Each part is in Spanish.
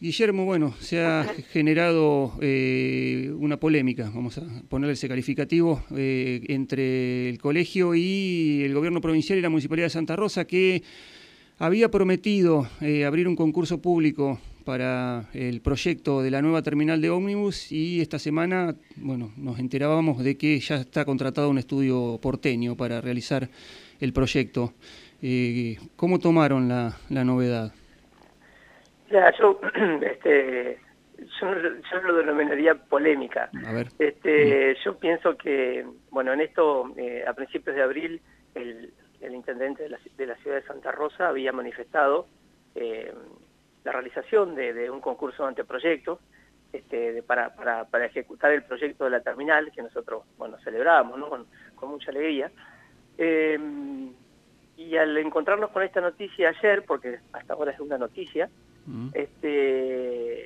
Guillermo, bueno, se ha generado eh, una polémica, vamos a ponerle ese calificativo, eh, entre el colegio y el gobierno provincial y la Municipalidad de Santa Rosa, que había prometido eh, abrir un concurso público para el proyecto de la nueva terminal de ómnibus y esta semana, bueno, nos enterábamos de que ya está contratado un estudio porteño para realizar el proyecto. ¿Cómo tomaron la novedad? Ya, yo, este, yo, lo denominaría polémica. Este, mm. Yo pienso que, bueno, en esto, eh, a principios de abril, el, intendente de la, ciudad de Santa Rosa había manifestado eh, la realización de, un concurso de anteproyectos este, para, para, para, ejecutar el proyecto de la terminal, que nosotros, bueno, celebrábamos, ¿no? Con, mucha alegría. Eh, y al encontrarnos con esta noticia ayer, porque hasta ahora es una noticia, este,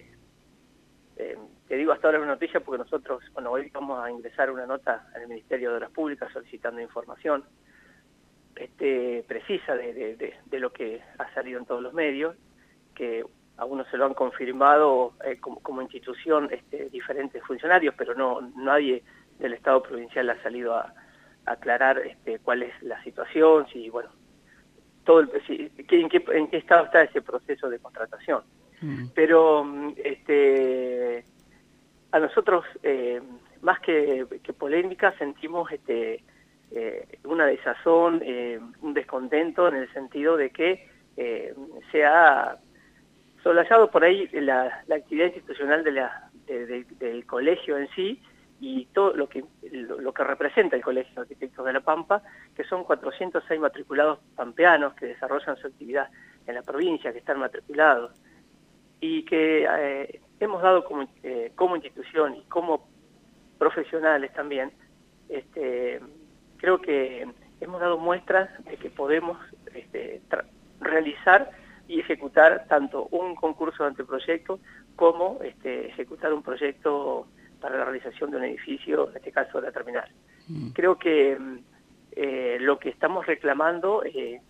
eh, te digo hasta ahora una noticia porque nosotros, bueno, hoy vamos a ingresar una nota al Ministerio de Obras Públicas solicitando información este, precisa de, lo que ha salido en todos los medios, que a uno se lo han confirmado eh, como, institución este, diferentes funcionarios, pero no nadie del Estado provincial ha salido a, aclarar este, cuál es la situación, si, bueno, todo el, en, qué, en qué estado está ese proceso de contratación. Mm. Pero este, a nosotros, eh, más que, polémica, sentimos este, eh, una desazón, eh, un descontento en el sentido de que se ha solayado por ahí la, actividad institucional de la, del colegio en sí y todo lo que, lo, que representa el Colegio de Arquitectos de La Pampa, que son 406 matriculados pampeanos que desarrollan su actividad en la provincia, que están matriculados, y que eh, hemos dado como, eh, como institución y como profesionales también, este, creo que hemos dado muestras de que podemos este, realizar y ejecutar tanto un concurso de anteproyecto como este, ejecutar un proyecto para la realización de un edificio, en este caso de la terminal. Mm. Creo que eh, lo que estamos reclamando eh,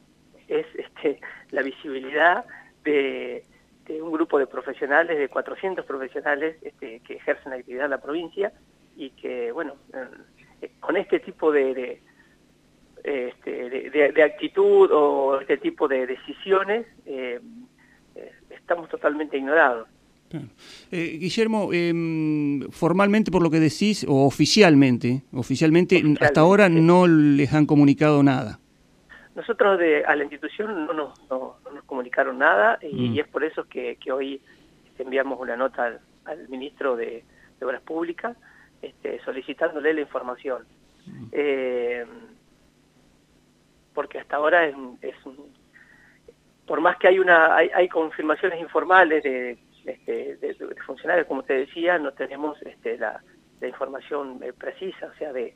es este, la visibilidad de, un grupo de profesionales, de 400 profesionales este, que ejercen actividad en la provincia y que, bueno, eh, con este tipo de, este, de, actitud o este tipo de decisiones estamos totalmente ignorados. Eh, Guillermo, em, formalmente por lo que decís, o oficialmente, oficialmente, hasta ahora no les han comunicado nada. Nosotros de, a la institución no nos, comunicaron nada y, mm. es por eso que, hoy enviamos una nota al, ministro de, Obras Públicas este, solicitándole la información. Mm. Eh, porque hasta ahora es, un, por más que hay una hay confirmaciones informales de este, de, funcionarios, como te decía, no tenemos este, la, información eh, precisa, o sea, de,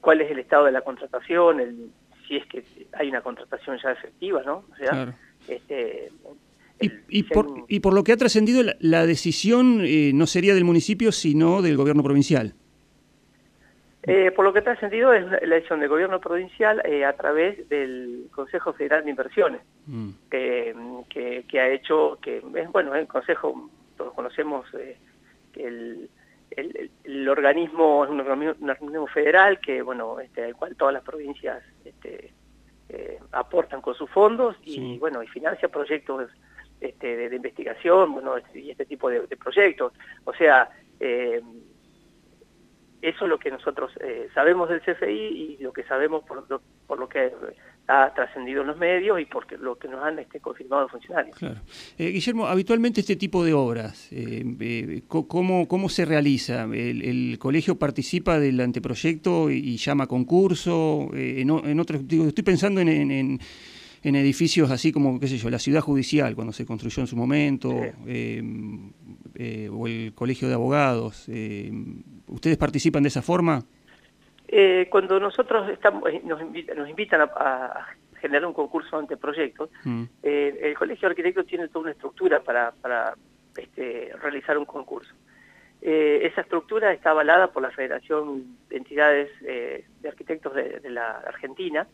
cuál es el estado de la contratación, el, si es que hay una contratación ya efectiva, ¿no? O sea, este, y, por, y, por, lo que ha trascendido, la, decisión eh, no sería del municipio, sino del gobierno provincial. Eh, por lo que ha trascendido es la elección del gobierno provincial a través del Consejo Federal de Inversiones. Mm. que, ha hecho, que es bueno, el Consejo, todos conocemos eh, que el, el, organismo es un organismo, federal que, bueno, este, al cual todas las provincias este, eh, aportan con sus fondos y, bueno, y financia proyectos este, de, investigación, bueno, y este tipo de, proyectos. O sea, eh, eso es lo que nosotros sabemos del CFI y lo que sabemos por por lo que ha trascendido en los medios y porque lo que nos han este, confirmado funcionarios. Claro. Eh, Guillermo, habitualmente este tipo de obras, eh, eh ¿cómo, ¿cómo se realiza? ¿El, colegio participa del anteproyecto y, llama concurso? Eh, en, en otros, digo, estoy pensando en, en, en, edificios así como, qué sé yo, la ciudad judicial, cuando se construyó en su momento, o el colegio de abogados. ¿Ustedes participan de esa forma? Eh, cuando nosotros estamos, eh, nos, invitan, a, generar un concurso ante proyectos, mm. eh, el Colegio de Arquitectos tiene toda una estructura para, este, realizar un concurso. esa estructura está avalada por la Federación de Entidades de Arquitectos de, la Argentina,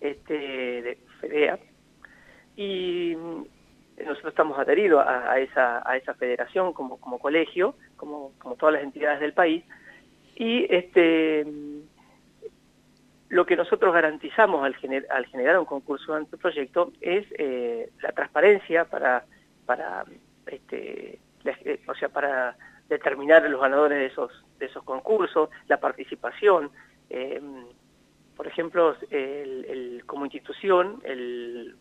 este, de FEDEA, y nosotros estamos adheridos a, esa, a esa federación como, colegio, como, como todas las entidades del país, y este lo que nosotros garantizamos al, al generar un concurso de anteproyecto es eh, la transparencia para, para, este, eh, o sea, para determinar los ganadores de esos, de esos concursos, la participación. Eh, por ejemplo, el, como institución, el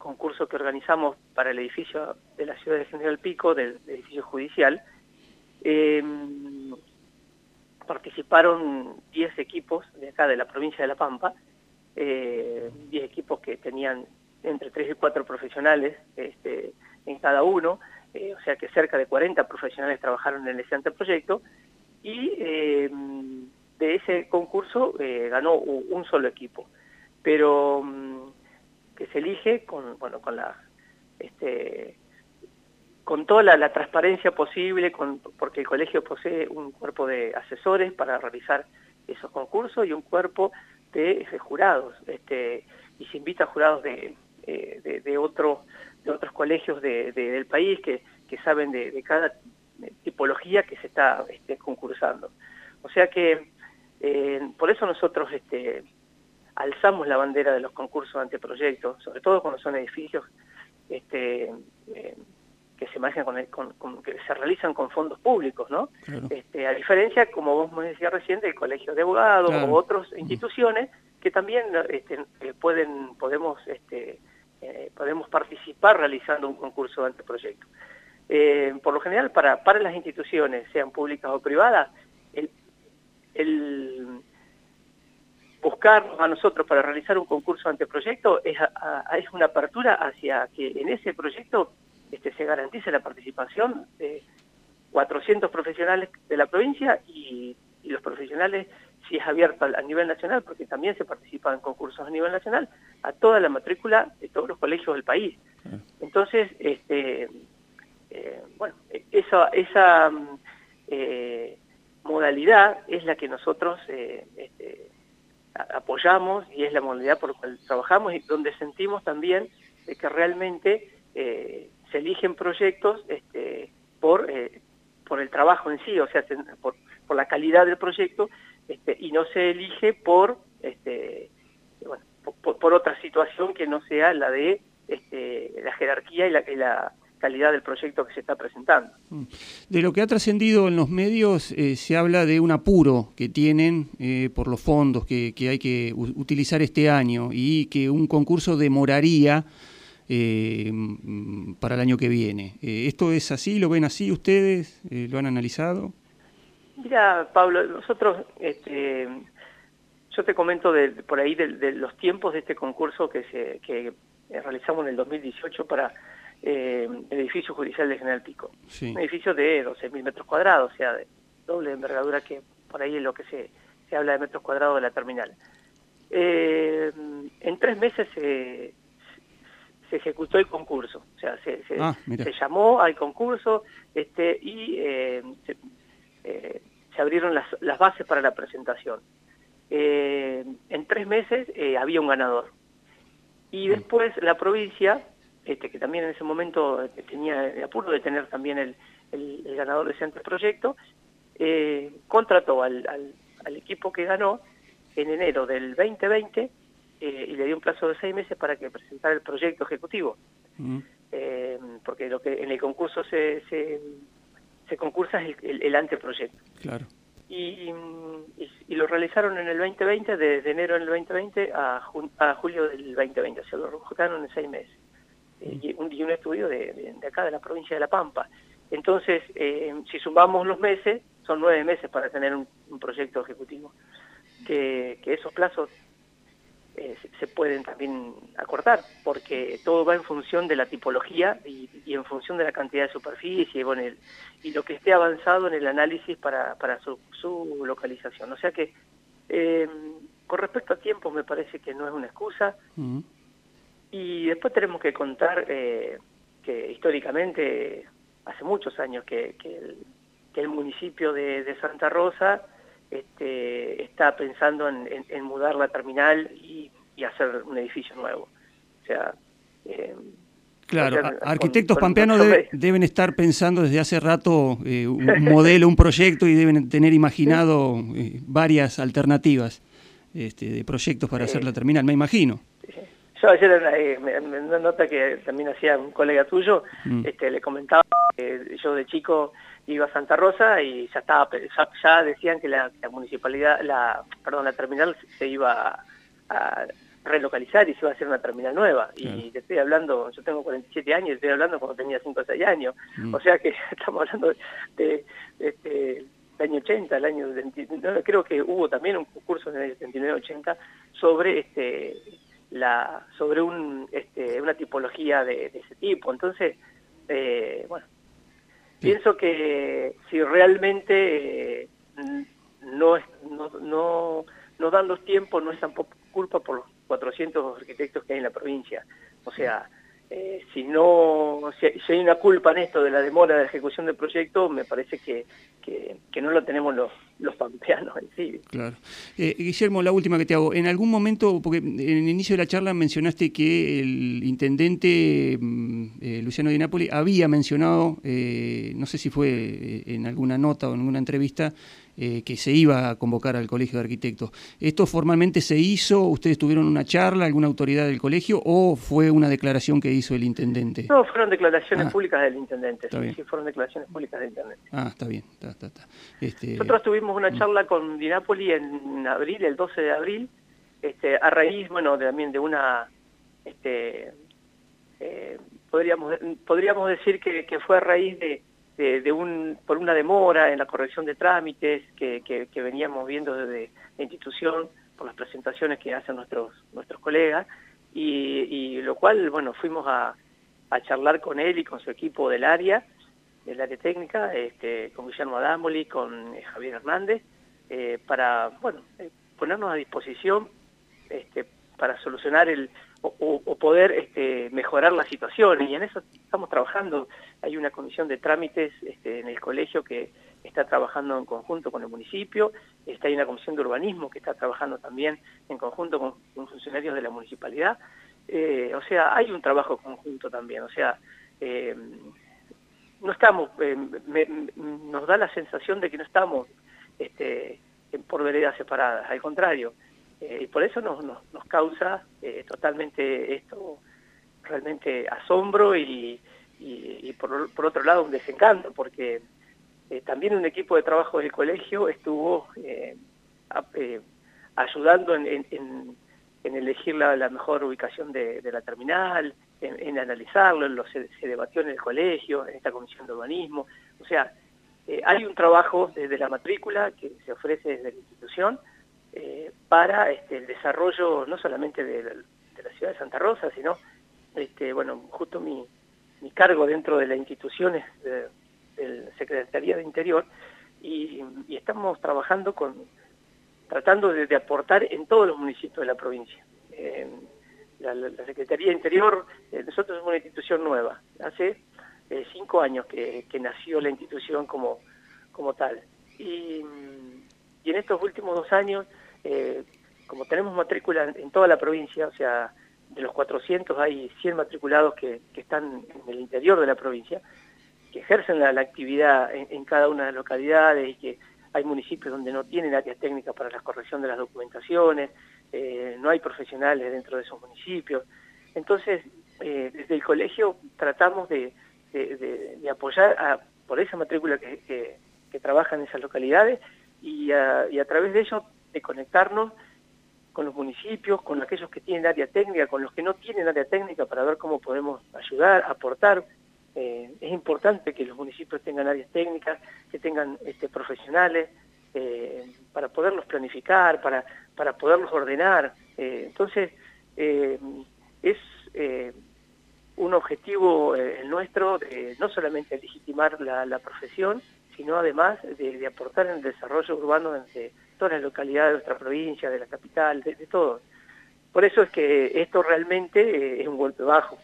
concurso que organizamos para el edificio de la ciudad de General Pico, del, edificio judicial, participaron 10 equipos de acá, de la provincia de La Pampa, 10 eh, equipos que tenían entre 3 y 4 profesionales este, en cada uno, eh, o sea que cerca de 40 profesionales trabajaron en ese anteproyecto, y eh, de ese concurso ganó un solo equipo, pero mm, que se elige con, bueno, con la... Este, con toda la, transparencia posible, porque el colegio posee un cuerpo de asesores para realizar esos concursos y un cuerpo de, jurados, este, y se invita a jurados de, eh, de, otros colegios del país que, saben de, cada tipología que se está este, concursando. O sea que eh, por eso nosotros este, alzamos la bandera de los concursos anteproyectos, sobre todo cuando son edificios este, eh, que se manejan con, que se realizan con fondos públicos, ¿no? Este, a diferencia, como vos me decías recién, del Colegio de Abogados o otras instituciones que también este, eh, pueden, podemos, este, eh, podemos participar realizando un concurso de anteproyecto. Eh, por lo general, para, para las instituciones, sean públicas o privadas, el, el buscarnos a nosotros para realizar un concurso anteproyecto es, es una apertura hacia que en ese proyecto este, se garantice la participación de 400 profesionales de la provincia y, los profesionales, si es abierto a, nivel nacional, porque también se participa en concursos a nivel nacional, a toda la matrícula de todos los colegios del país. Entonces, este, eh, bueno, esa, esa eh, modalidad es la que nosotros eh, este, apoyamos y es la modalidad por la cual trabajamos y donde sentimos también de que realmente se eligen proyectos este, por, eh, por el trabajo en sí, o sea, por, por la calidad del proyecto, este, y no se elige por, este, bueno, por, otra situación que no sea la de este, la jerarquía y la, la calidad del proyecto que se está presentando. Mm. De lo que ha trascendido en los medios eh, se habla de un apuro que tienen eh, por los fondos que, que hay que utilizar este año y que un concurso demoraría eh, para el año que viene. Eh, ¿Esto es así? ¿Lo ven así ustedes? Eh, ¿Lo han analizado? Mira, Pablo, nosotros, este, yo te comento de, por ahí de, los tiempos de este concurso que, se, que realizamos en el 2018 para el edificio judicial de General Pico. Un edificio de 12.000 metros cuadrados, o sea, de doble envergadura que por ahí es lo que se, se habla de metros cuadrados de la terminal. en tres meses se se ejecutó el concurso, o sea, se, se, ah, llamó al concurso este, y eh, eh, se, abrieron las, las, bases para la presentación. Eh, en tres meses había un ganador. Y mm. después la provincia, este, que también en ese momento tenía el apuro de tener también el, el, ganador de ese anteproyecto, contrató al, al, al equipo que ganó en enero del 2020 eh, y le dio un plazo de seis meses para que presentara el proyecto ejecutivo. Mm. Eh, porque lo que en el concurso se, se, concursa es el, anteproyecto. Claro. Y, y, lo realizaron en el 2020, desde enero del 2020 a, a julio del 2020, o sea, lo realizaron en seis meses. Eh, y, un, estudio de, acá, de la provincia de La Pampa. Entonces, si sumamos los meses, son nueve meses para tener un, proyecto ejecutivo. Que, esos plazos eh, se pueden también acortar, porque todo va en función de la tipología y, en función de la cantidad de superficie y lo que esté avanzado en el análisis para, su, localización. O sea que, eh, con respecto a tiempo, me parece que no es una excusa. Y después tenemos que contar eh, que históricamente, hace muchos años que, el, que el municipio de Santa Rosa este, está pensando en, mudar la terminal y, hacer un edificio nuevo. O sea, eh, Claro, arquitectos pampeanos deben estar pensando desde hace rato eh, un modelo, un proyecto y deben tener imaginado eh, varias alternativas este, de proyectos para hacer la terminal, me imagino. Yo ayer en una nota que también hacía un colega tuyo, mm. este, le comentaba que yo de chico iba a Santa Rosa y ya estaba ya, decían que la, municipalidad, la perdón, la terminal se iba a relocalizar y se va a hacer una terminal nueva. Y te estoy hablando, yo tengo 47 años, estoy hablando cuando tenía 5 o 6 años. Mm. O sea que estamos hablando de, este, año 80, el año 29, creo que hubo también un curso en el año 79-80 sobre este la sobre un este, una tipología de, ese tipo. Entonces, eh, bueno, pienso que si realmente eh, no, no, no, no dan los tiempos, no es tampoco culpa por los 400 arquitectos que hay en la provincia. O sea, eh, si no si, hay una culpa en esto de la demora de ejecución del proyecto, me parece que, que, no lo tenemos los, los pampeanos en sí. Claro. Eh, Guillermo, la última que te hago. En algún momento, porque en el inicio de la charla mencionaste que el intendente mm, eh, Luciano Di Napoli había mencionado, no sé si fue en alguna nota o en alguna entrevista, eh, que se iba a convocar al Colegio de Arquitectos. ¿Esto formalmente se hizo? ¿Ustedes tuvieron una charla, alguna autoridad del colegio o fue una declaración que hizo el intendente? No, fueron declaraciones ah. públicas del intendente. Sí, fueron declaraciones públicas del intendente. Ah, está bien. Este... Nosotros tuvimos una mm. charla con Dinápoli en abril, el 12 de abril, este, a raíz, bueno, también de una... Este, eh, podríamos, podríamos decir que fue a raíz de de, un, por una demora en la corrección de trámites que, que, veníamos viendo desde la institución por las presentaciones que hacen nuestros, nuestros colegas y, lo cual, bueno, fuimos a, a, charlar con él y con su equipo del área, del área técnica, este, con Guillermo Adámoli, con eh, Javier Hernández, eh, para, bueno, eh, ponernos a disposición este, para solucionar el, o, poder este, mejorar la situación y en eso estamos trabajando. Hay una comisión de trámites este, en el colegio que está trabajando en conjunto con el municipio, está hay una comisión de urbanismo que está trabajando también en conjunto con, funcionarios de la municipalidad. O sea, hay un trabajo conjunto también, o sea, eh, no estamos, eh, nos da la sensación de que no estamos este, por veredas separadas, al contrario, y por eso nos, nos, causa eh, totalmente esto, realmente asombro y, y, por, por, otro lado un desencanto, porque eh, también un equipo de trabajo del colegio estuvo eh, ayudando en, en, en elegir la, la, mejor ubicación de, de la terminal, en, analizarlo, lo, se, se, debatió en el colegio, en esta comisión de urbanismo, o sea, hay un trabajo desde la matrícula que se ofrece desde la institución, eh, para este, el desarrollo no solamente de, la ciudad de Santa Rosa, sino, este, bueno, justo mi, mi cargo dentro de las instituciones de, del Secretaría de Interior y, estamos trabajando con, tratando de, aportar en todos los municipios de la provincia. La, Secretaría de Interior, eh, nosotros somos una institución nueva, hace eh, cinco años que, nació la institución como, como tal. Y, y en estos últimos dos años eh, como tenemos matrícula en toda la provincia, o sea, de los 400 hay 100 matriculados que, están en el interior de la provincia, que ejercen la, actividad en, cada una de las localidades y que hay municipios donde no tienen áreas técnicas para la corrección de las documentaciones, eh, no hay profesionales dentro de esos municipios. Entonces, eh, desde el colegio tratamos de, apoyar a, por esa matrícula que, trabaja en esas localidades y a, y a través de ello de conectarnos con los municipios, con aquellos que tienen área técnica, con los que no tienen área técnica para ver cómo podemos ayudar, aportar. Eh, es importante que los municipios tengan áreas técnicas, que tengan este, profesionales, eh, para poderlos planificar, para, para poderlos ordenar. Eh, entonces, es un objetivo nuestro de no solamente legitimar la, profesión, sino además de, aportar en el desarrollo urbano de, todas las localidades de nuestra provincia, de la capital, de, todo. Por eso es que esto realmente eh, es un golpe bajo.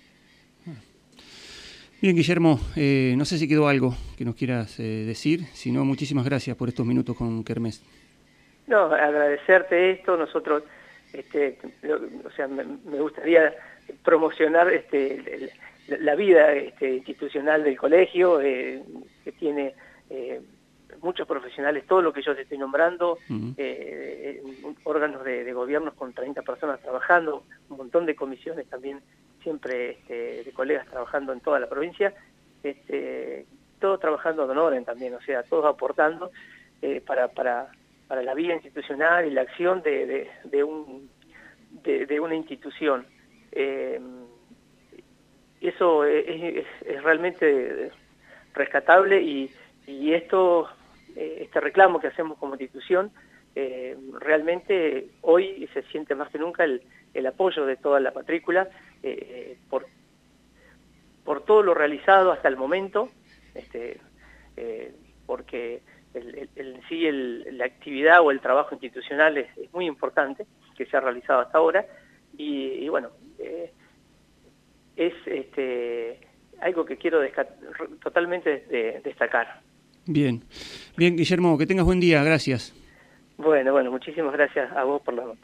Bien, Guillermo, eh, no sé si quedó algo que nos quieras eh, decir, si no, muchísimas gracias por estos minutos con Kermés. No, agradecerte esto, nosotros, este, o sea, me, gustaría promocionar este, la vida este, institucional del colegio, que tiene muchos profesionales, todo lo que yo te estoy nombrando, órganos de, de gobiernos con 30 personas trabajando, un montón de comisiones también siempre este, de colegas trabajando en toda la provincia, este, todos trabajando de orden también, o sea, todos aportando eh, para, para, para la vida institucional y la acción de, de, un, de, una institución. Eh, eso es, es, realmente rescatable y, y esto, eh, este reclamo que hacemos como institución, realmente hoy se siente más que nunca el, el apoyo de toda la matrícula eh, por, por todo lo realizado hasta el momento, este, eh, porque el, el, sí el, la actividad o el trabajo institucional es, muy importante que se ha realizado hasta ahora y, bueno, eh, es este, algo que quiero totalmente destacar. Bien, bien Guillermo, que tengas buen día, gracias. Bueno, bueno, muchísimas gracias a vos por la nota.